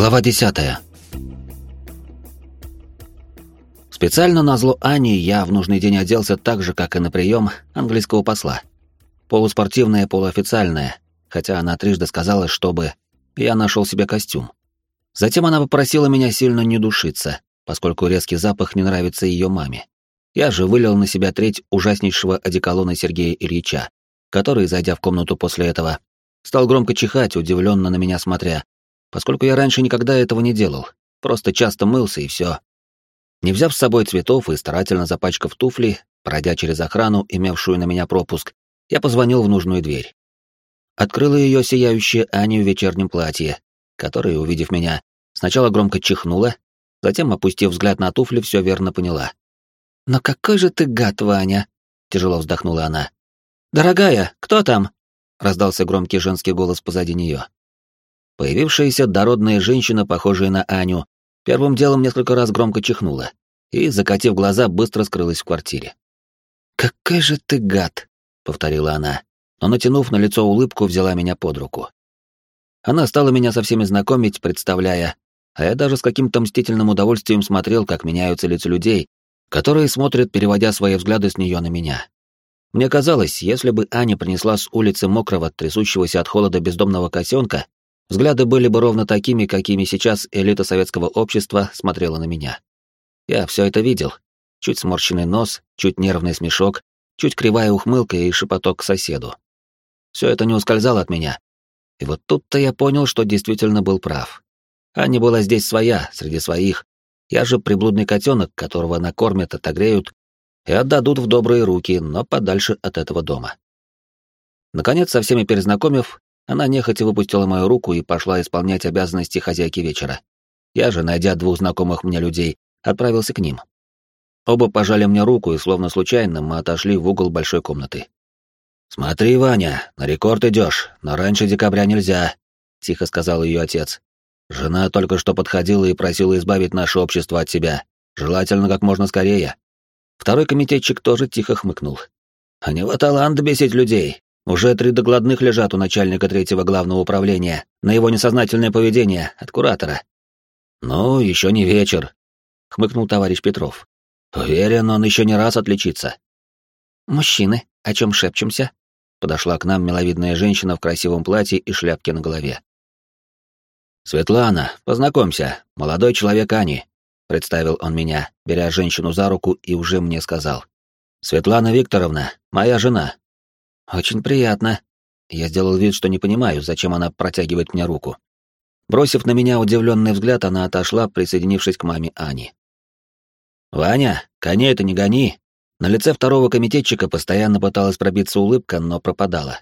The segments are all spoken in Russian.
Глава 10. Специально на зло Ани я в нужный день оделся так же, как и на прием английского посла. Полуспортивное, полуофициальное, хотя она трижды сказала, чтобы я нашел себе костюм. Затем она попросила меня сильно не душиться, поскольку резкий запах не нравится ее маме. Я же вылил на себя треть ужаснейшего одеколона Сергея Ильича, который, зайдя в комнату после этого, стал громко чихать, удивленно на меня смотря, поскольку я раньше никогда этого не делал, просто часто мылся и все. Не взяв с собой цветов и старательно запачкав туфли, пройдя через охрану, имевшую на меня пропуск, я позвонил в нужную дверь. Открыла ее сияющая Аня в вечернем платье, которая, увидев меня, сначала громко чихнула, затем, опустив взгляд на туфли, все верно поняла. «Но какой же ты гад, Ваня!» — тяжело вздохнула она. «Дорогая, кто там?» — раздался громкий женский голос позади нее. Появившаяся дородная женщина, похожая на Аню, первым делом несколько раз громко чихнула и, закатив глаза, быстро скрылась в квартире. «Какой же ты гад!» — повторила она, но, натянув на лицо улыбку, взяла меня под руку. Она стала меня со всеми знакомить, представляя, а я даже с каким-то мстительным удовольствием смотрел, как меняются лица людей, которые смотрят, переводя свои взгляды с нее на меня. Мне казалось, если бы Аня принесла с улицы мокрого, трясущегося от холода бездомного котенка, Взгляды были бы ровно такими, какими сейчас элита советского общества смотрела на меня. Я все это видел. Чуть сморщенный нос, чуть нервный смешок, чуть кривая ухмылка и шепоток к соседу. Все это не ускользало от меня. И вот тут-то я понял, что действительно был прав. Аня была здесь своя, среди своих. Я же приблудный котенок, которого накормят, отогреют и отдадут в добрые руки, но подальше от этого дома. Наконец, со всеми перезнакомив, она нехотя выпустила мою руку и пошла исполнять обязанности хозяйки вечера. Я же, найдя двух знакомых мне людей, отправился к ним. Оба пожали мне руку, и словно случайно мы отошли в угол большой комнаты. «Смотри, Ваня, на рекорд идешь, но раньше декабря нельзя», — тихо сказал ее отец. «Жена только что подходила и просила избавить наше общество от себя, желательно как можно скорее». Второй комитетчик тоже тихо хмыкнул. «У него талант бесить людей, уже три докладных лежат у начальника третьего главного управления на его несознательное поведение от куратора. «Ну, еще не вечер», — хмыкнул товарищ Петров. «Уверен, он еще не раз отличится». «Мужчины, о чем шепчемся?» Подошла к нам миловидная женщина в красивом платье и шляпке на голове. «Светлана, познакомься, молодой человек Ани», — представил он меня, беря женщину за руку и уже мне сказал. «Светлана Викторовна, моя жена, «Очень приятно». Я сделал вид, что не понимаю, зачем она протягивает мне руку. Бросив на меня удивленный взгляд, она отошла, присоединившись к маме Ани. «Ваня, коней это не гони!» На лице второго комитетчика постоянно пыталась пробиться улыбка, но пропадала.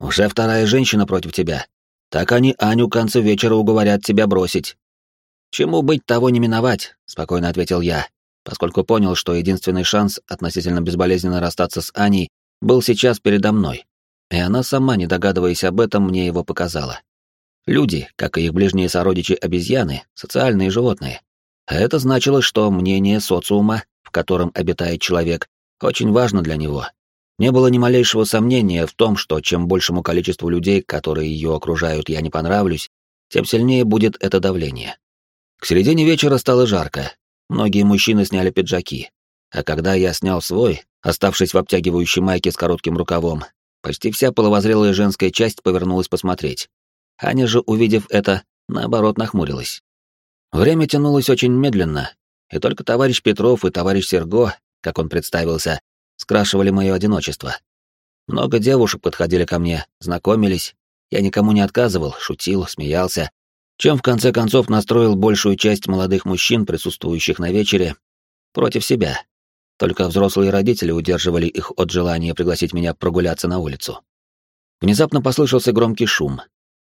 «Уже вторая женщина против тебя. Так они Аню к концу вечера уговорят тебя бросить». «Чему быть, того не миновать», — спокойно ответил я, поскольку понял, что единственный шанс относительно безболезненно расстаться с Аней был сейчас передо мной, и она сама, не догадываясь об этом, мне его показала. Люди, как и их ближние сородичи обезьяны, социальные животные. Это значило, что мнение социума, в котором обитает человек, очень важно для него. Не было ни малейшего сомнения в том, что чем большему количеству людей, которые ее окружают, я не понравлюсь, тем сильнее будет это давление. К середине вечера стало жарко. Многие мужчины сняли пиджаки. А когда я снял свой, Оставшись в обтягивающей майке с коротким рукавом, почти вся половозрелая женская часть повернулась посмотреть. Аня же, увидев это, наоборот нахмурилась. Время тянулось очень медленно, и только товарищ Петров и товарищ Серго, как он представился, скрашивали мое одиночество. Много девушек подходили ко мне, знакомились, я никому не отказывал, шутил, смеялся, чем в конце концов настроил большую часть молодых мужчин, присутствующих на вечере, против себя. Только взрослые родители удерживали их от желания пригласить меня прогуляться на улицу. Внезапно послышался громкий шум.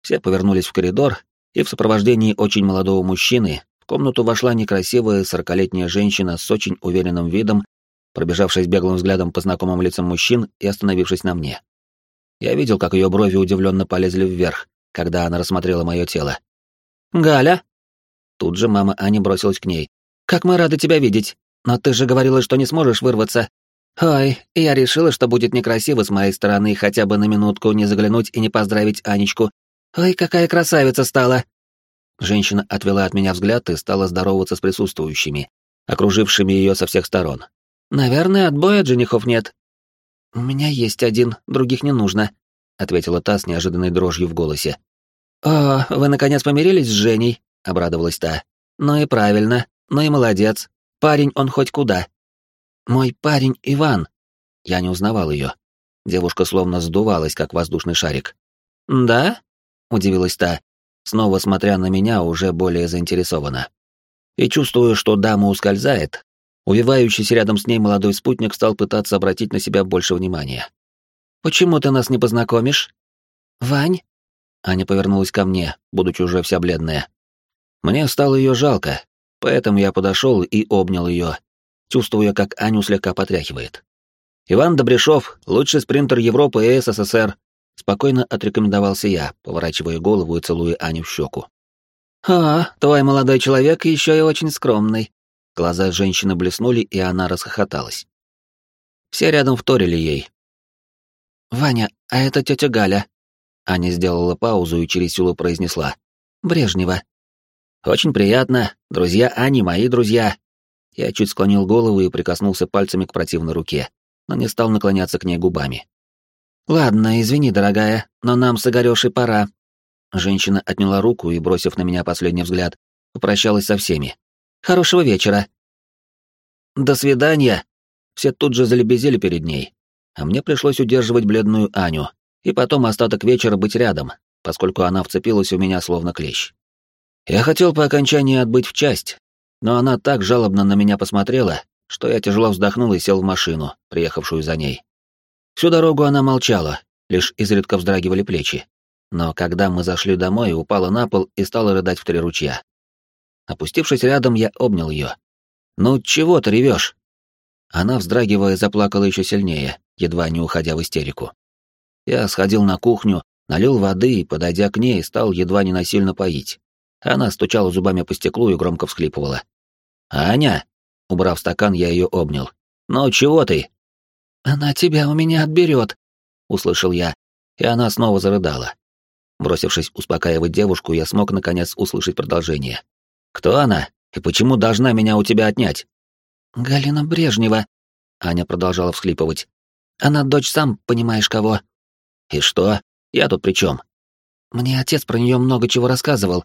Все повернулись в коридор, и в сопровождении очень молодого мужчины в комнату вошла некрасивая сорокалетняя женщина с очень уверенным видом, пробежавшись беглым взглядом по знакомым лицам мужчин и остановившись на мне. Я видел, как ее брови удивленно полезли вверх, когда она рассмотрела мое тело. «Галя!» Тут же мама Ани бросилась к ней. «Как мы рады тебя видеть! Но ты же говорила, что не сможешь вырваться. Ой, я решила, что будет некрасиво с моей стороны хотя бы на минутку не заглянуть и не поздравить Анечку. Ой, какая красавица стала. Женщина отвела от меня взгляд и стала здороваться с присутствующими, окружившими ее со всех сторон. «Наверное, отбоя от женихов нет». «У меня есть один, других не нужно», — ответила та с неожиданной дрожью в голосе. «О, вы наконец помирились с Женей?» — обрадовалась та. «Ну и правильно, ну и молодец. Парень он хоть куда». «Мой парень Иван». Я не узнавал ее. Девушка словно сдувалась, как воздушный шарик. «Да?» — удивилась та, снова смотря на меня уже более заинтересованно. И чувствуя, что дама ускользает, увивающийся рядом с ней молодой спутник стал пытаться обратить на себя больше внимания. «Почему ты нас не познакомишь?» «Вань?» Аня повернулась ко мне, будучи уже вся бледная. Мне стало ее жалко, поэтому я подошел и обнял ее, чувствуя, как Аню слегка потряхивает. «Иван Добряшов, лучший спринтер Европы и СССР», спокойно отрекомендовался я, поворачивая голову и целуя Аню в щеку. «А, твой молодой человек еще и очень скромный». Глаза женщины блеснули, и она расхохоталась. Все рядом вторили ей. «Ваня, а это тетя Галя». Аня сделала паузу и через силу произнесла. «Брежнева». «Очень приятно. Друзья Ани, мои друзья». Я чуть склонил голову и прикоснулся пальцами к противной руке, но не стал наклоняться к ней губами. «Ладно, извини, дорогая, но нам с Игорёшей пора. Женщина отняла руку и, бросив на меня последний взгляд, попрощалась со всеми. «Хорошего вечера!» «До свидания!» Все тут же залебезили перед ней, а мне пришлось удерживать бледную Аню, и потом остаток вечера быть рядом, поскольку она вцепилась у меня словно клещ. Я хотел по окончании отбыть в часть, но она так жалобно на меня посмотрела, что я тяжело вздохнул и сел в машину, приехавшую за ней. Всю дорогу она молчала, лишь изредка вздрагивали плечи но когда мы зашли домой, упала на пол и стала рыдать в три ручья. Опустившись рядом, я обнял ее. «Ну, чего ты ревешь?» Она, вздрагивая, заплакала еще сильнее, едва не уходя в истерику. Я сходил на кухню, налил воды и, подойдя к ней, стал едва не насильно поить. Она стучала зубами по стеклу и громко всхлипывала. «Аня!» — убрав стакан, я ее обнял. «Ну, чего ты?» «Она тебя у меня отберет», — услышал я, и она снова зарыдала. Бросившись успокаивать девушку, я смог наконец услышать продолжение. «Кто она? И почему должна меня у тебя отнять?» «Галина Брежнева», — Аня продолжала всхлипывать. «Она дочь сам, понимаешь кого». «И что? Я тут при чем? «Мне отец про нее много чего рассказывал».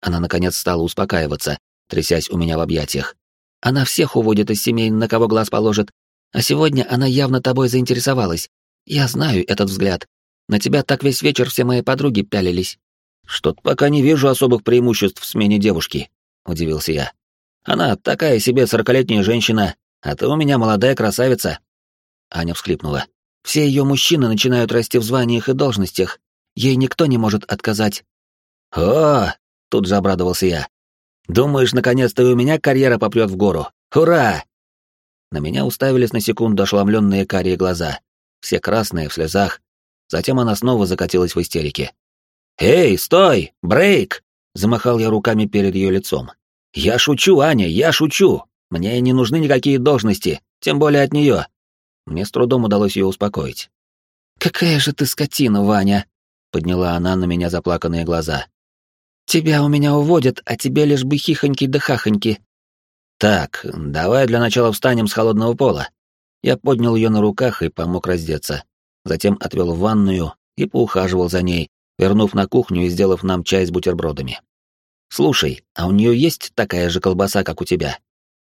Она, наконец, стала успокаиваться, трясясь у меня в объятиях. «Она всех уводит из семей, на кого глаз положит. А сегодня она явно тобой заинтересовалась. Я знаю этот взгляд. На тебя так весь вечер все мои подруги пялились. Что-то пока не вижу особых преимуществ в смене девушки, удивился я. Она такая себе сорокалетняя женщина, а ты у меня молодая красавица. Аня всхлипнула. Все ее мужчины начинают расти в званиях и должностях. Ей никто не может отказать. О, тут же обрадовался я. Думаешь, наконец-то у меня карьера попрет в гору? Ура! На меня уставились на секунду ошеломленные карие глаза, все красные в слезах, Затем она снова закатилась в истерике. «Эй, стой! Брейк!» — замахал я руками перед ее лицом. «Я шучу, Аня, я шучу! Мне не нужны никакие должности, тем более от нее!» Мне с трудом удалось ее успокоить. «Какая же ты скотина, Ваня!» — подняла она на меня заплаканные глаза. «Тебя у меня уводят, а тебе лишь бы хихоньки да хахоньки». «Так, давай для начала встанем с холодного пола». Я поднял ее на руках и помог раздеться затем отвел в ванную и поухаживал за ней, вернув на кухню и сделав нам чай с бутербродами. «Слушай, а у нее есть такая же колбаса, как у тебя?»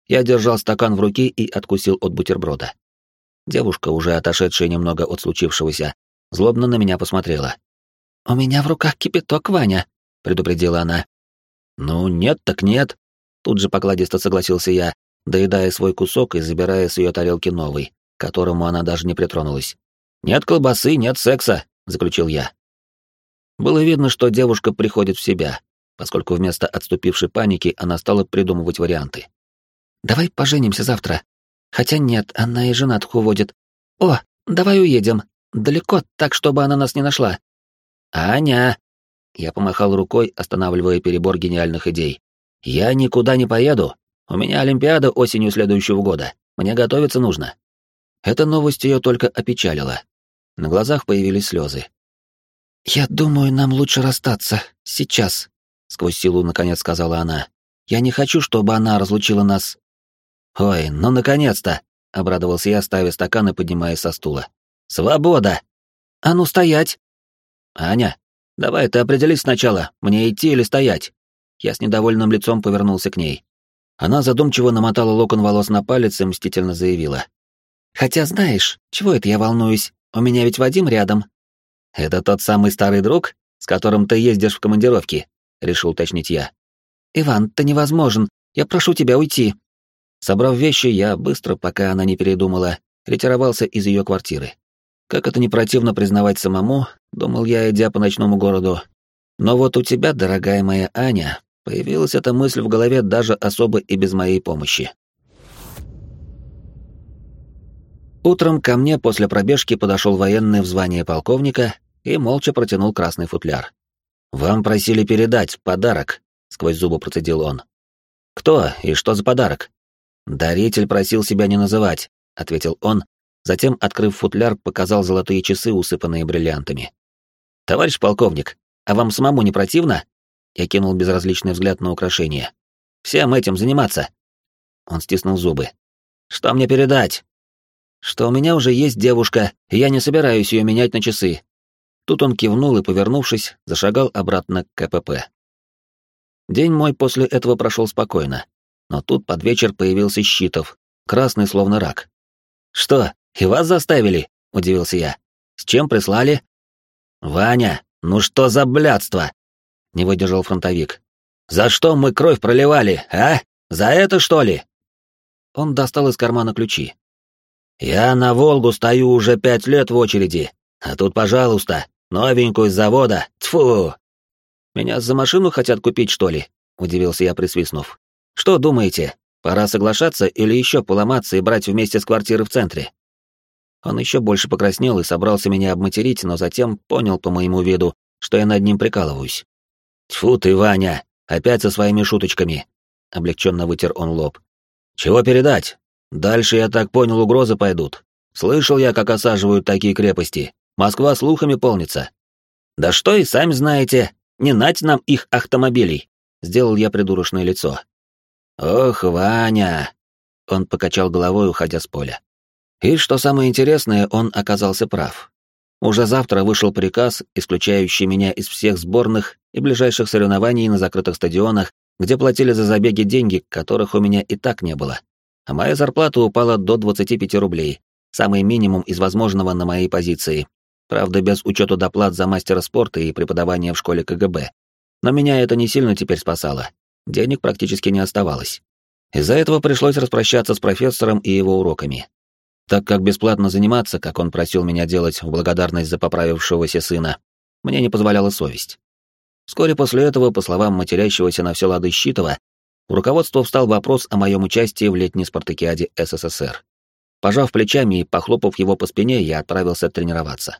Я держал стакан в руке и откусил от бутерброда. Девушка, уже отошедшая немного от случившегося, злобно на меня посмотрела. «У меня в руках кипяток, Ваня», — предупредила она. «Ну, нет так нет», — тут же покладисто согласился я, доедая свой кусок и забирая с ее тарелки новый, к которому она даже не притронулась. «Нет колбасы, нет секса», — заключил я. Было видно, что девушка приходит в себя, поскольку вместо отступившей паники она стала придумывать варианты. «Давай поженимся завтра. Хотя нет, она и женатых уводит. О, давай уедем. Далеко, так, чтобы она нас не нашла». «Аня!» Я помахал рукой, останавливая перебор гениальных идей. «Я никуда не поеду. У меня Олимпиада осенью следующего года. Мне готовиться нужно». Эта новость ее только опечалила. На глазах появились слезы. «Я думаю, нам лучше расстаться. Сейчас», — сквозь силу наконец сказала она. «Я не хочу, чтобы она разлучила нас». «Ой, ну наконец-то!» — обрадовался я, ставя стакан и поднимаясь со стула. «Свобода!» «А ну стоять!» «Аня, давай ты определись сначала, мне идти или стоять?» Я с недовольным лицом повернулся к ней. Она задумчиво намотала локон волос на палец и мстительно заявила. «Хотя знаешь, чего это я волнуюсь? У меня ведь Вадим рядом». «Это тот самый старый друг, с которым ты ездишь в командировки?» — решил уточнить я. «Иван, ты невозможен. Я прошу тебя уйти». Собрав вещи, я быстро, пока она не передумала, ретировался из ее квартиры. Как это не противно признавать самому, думал я, идя по ночному городу. Но вот у тебя, дорогая моя Аня, появилась эта мысль в голове даже особо и без моей помощи. Утром ко мне после пробежки подошел военный в звании полковника и молча протянул красный футляр. «Вам просили передать подарок», — сквозь зубы процедил он. «Кто и что за подарок?» «Даритель просил себя не называть», — ответил он, затем, открыв футляр, показал золотые часы, усыпанные бриллиантами. «Товарищ полковник, а вам самому не противно?» Я кинул безразличный взгляд на украшение. «Всем этим заниматься!» Он стиснул зубы. «Что мне передать?» что у меня уже есть девушка, и я не собираюсь ее менять на часы. Тут он кивнул и, повернувшись, зашагал обратно к КПП. День мой после этого прошел спокойно, но тут под вечер появился Щитов, красный словно рак. «Что, и вас заставили?» — удивился я. «С чем прислали?» «Ваня, ну что за блядство?» — не выдержал фронтовик. «За что мы кровь проливали, а? За это, что ли?» Он достал из кармана ключи. Я на Волгу стою уже пять лет в очереди, а тут, пожалуйста, новенькую из завода. Тфу. Меня за машину хотят купить, что ли? Удивился я, присвистнув. Что думаете, пора соглашаться или еще поломаться и брать вместе с квартиры в центре? Он еще больше покраснел и собрался меня обматерить, но затем понял по моему виду, что я над ним прикалываюсь. Тьфу ты, Ваня, опять со своими шуточками. Облегченно вытер он лоб. Чего передать? Дальше, я так понял, угрозы пойдут. Слышал я, как осаживают такие крепости. Москва слухами полнится. Да что и сами знаете, не нать нам их автомобилей. Сделал я придурочное лицо. Ох, Ваня. Он покачал головой, уходя с поля. И что самое интересное, он оказался прав. Уже завтра вышел приказ, исключающий меня из всех сборных и ближайших соревнований на закрытых стадионах, где платили за забеги деньги, которых у меня и так не было а моя зарплата упала до 25 рублей, самый минимум из возможного на моей позиции. Правда, без учета доплат за мастера спорта и преподавания в школе КГБ. Но меня это не сильно теперь спасало. Денег практически не оставалось. Из-за этого пришлось распрощаться с профессором и его уроками. Так как бесплатно заниматься, как он просил меня делать в благодарность за поправившегося сына, мне не позволяла совесть. Вскоре после этого, по словам матерящегося на все лады Щитова, у руководства встал вопрос о моем участии в летней спартакиаде СССР. Пожав плечами и похлопав его по спине, я отправился тренироваться.